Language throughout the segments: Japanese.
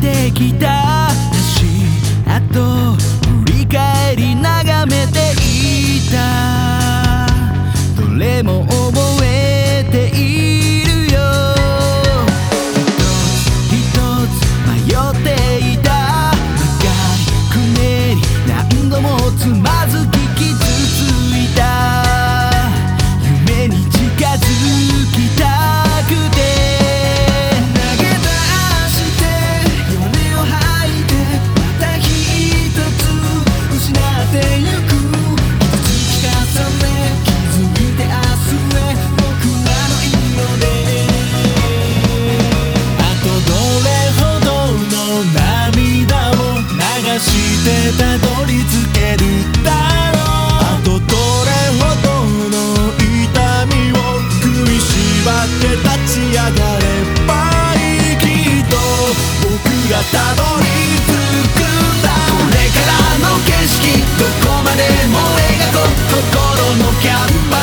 してきた。足跡振り返り眺めていた。どれも覚えていたてたどり着けるだろう。あとどれほどの痛みを食いしばって立ち上がればいいきっと僕がたどり着くんだこれからの景色どこまでも描こう。心のキャンバー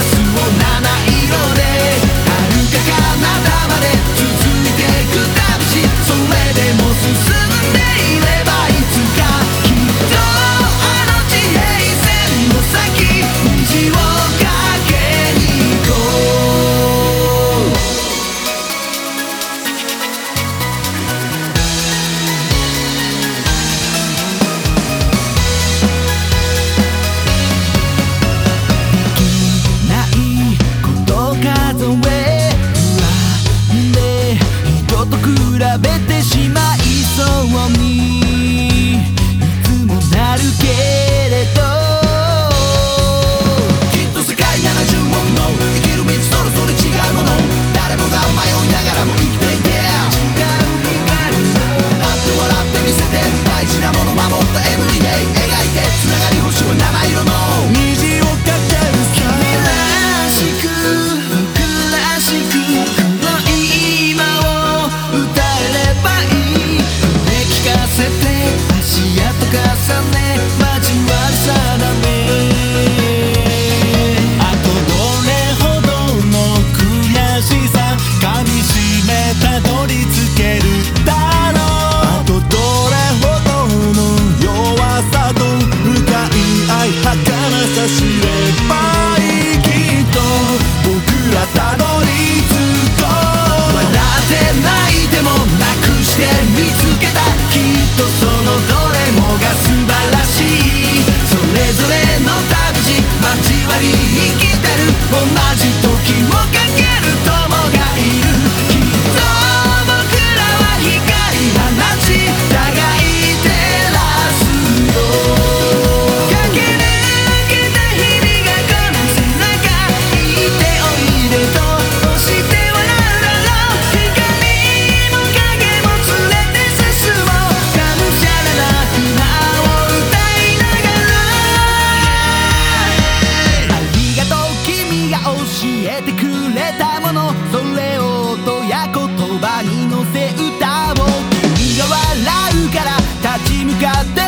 比べてしまいそうに。いつもなるけど。葉に乗せ歌を君が笑うから立ち向かって